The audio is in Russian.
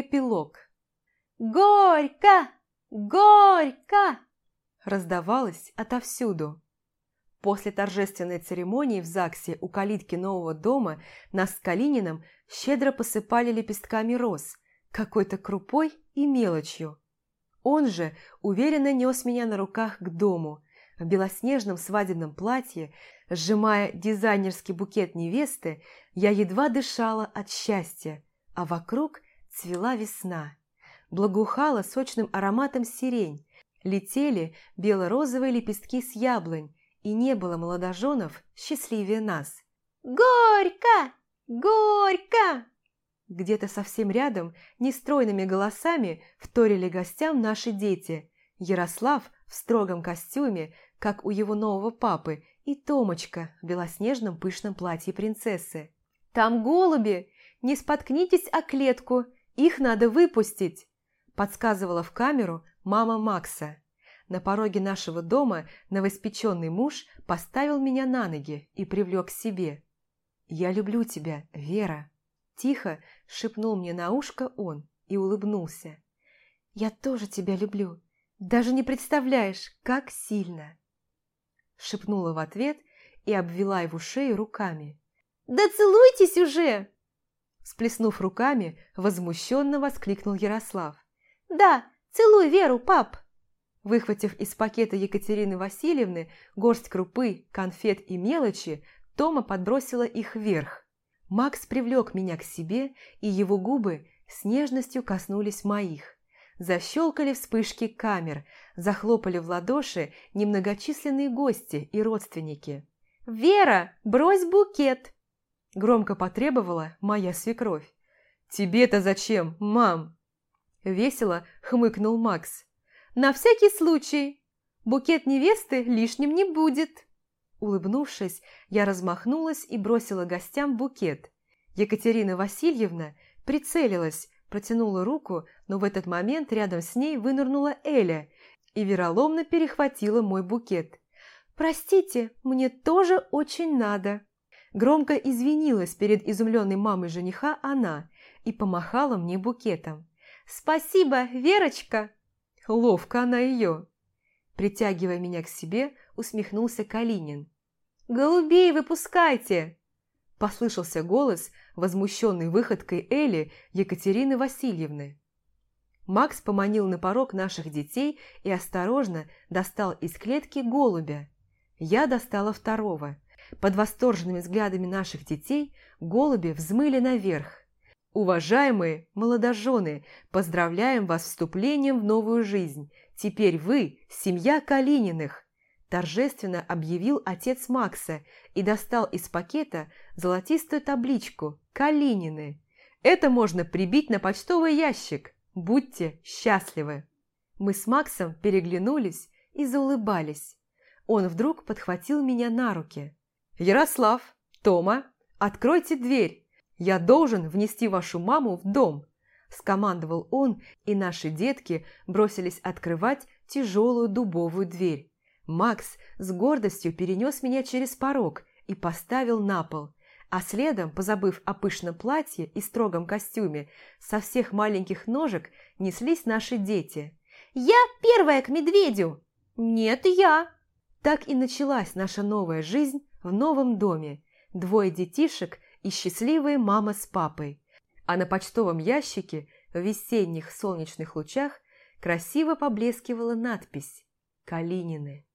Эпилог. «Горько! Горько!» раздавалось отовсюду. После торжественной церемонии в ЗАГСе у калитки нового дома нас с Калининым щедро посыпали лепестками роз, какой-то крупой и мелочью. Он же уверенно нес меня на руках к дому, в белоснежном свадебном платье, сжимая дизайнерский букет невесты, я едва дышала от счастья, а вокруг цвела весна. Благоухала сочным ароматом сирень, летели бело-розовые лепестки с яблонь, и не было молодоженов счастливее нас. «Горько! Горько!» Где-то совсем рядом нестройными голосами вторили гостям наши дети. Ярослав в строгом костюме, как у его нового папы, и Томочка в белоснежном пышном платье принцессы. «Там голуби! Не споткнитесь о клетку! Их надо выпустить!» подсказывала в камеру мама Макса. На пороге нашего дома новоспеченный муж поставил меня на ноги и привлек к себе. «Я люблю тебя, Вера!» Тихо шепнул мне на ушко он и улыбнулся. «Я тоже тебя люблю. Даже не представляешь, как сильно!» Шепнула в ответ и обвела его шею руками. «Да целуйтесь уже!» Сплеснув руками, возмущенно воскликнул Ярослав. «Да, целуй Веру, пап!» Выхватив из пакета Екатерины Васильевны горсть крупы, конфет и мелочи, Тома подбросила их вверх. Макс привлек меня к себе, и его губы с нежностью коснулись моих. Защелкали вспышки камер, захлопали в ладоши немногочисленные гости и родственники. «Вера, брось букет!» Громко потребовала моя свекровь. «Тебе-то зачем, мам?» Весело хмыкнул Макс. На всякий случай. Букет невесты лишним не будет. Улыбнувшись, я размахнулась и бросила гостям букет. Екатерина Васильевна прицелилась, протянула руку, но в этот момент рядом с ней вынырнула Эля и вероломно перехватила мой букет. «Простите, мне тоже очень надо». Громко извинилась перед изумленной мамой жениха она и помахала мне букетом. «Спасибо, Верочка!» Ловко она ее. Притягивая меня к себе, усмехнулся Калинин. «Голубей выпускайте!» Послышался голос, возмущенный выходкой Эли Екатерины Васильевны. Макс поманил на порог наших детей и осторожно достал из клетки голубя. Я достала второго. Под восторженными взглядами наших детей голуби взмыли наверх. Уважаемые молодожены, поздравляем вас с вступлением в новую жизнь. Теперь вы – семья Калининых!» Торжественно объявил отец Макса и достал из пакета золотистую табличку «Калинины». Это можно прибить на почтовый ящик. Будьте счастливы! Мы с Максом переглянулись и заулыбались. Он вдруг подхватил меня на руки. «Ярослав, Тома, откройте дверь!» «Я должен внести вашу маму в дом!» – скомандовал он, и наши детки бросились открывать тяжелую дубовую дверь. Макс с гордостью перенес меня через порог и поставил на пол, а следом, позабыв о пышном платье и строгом костюме, со всех маленьких ножек неслись наши дети. «Я первая к медведю!» «Нет, я!» Так и началась наша новая жизнь в новом доме. Двое детишек и счастливые мама с папой. А на почтовом ящике в весенних солнечных лучах красиво поблескивала надпись «Калинины».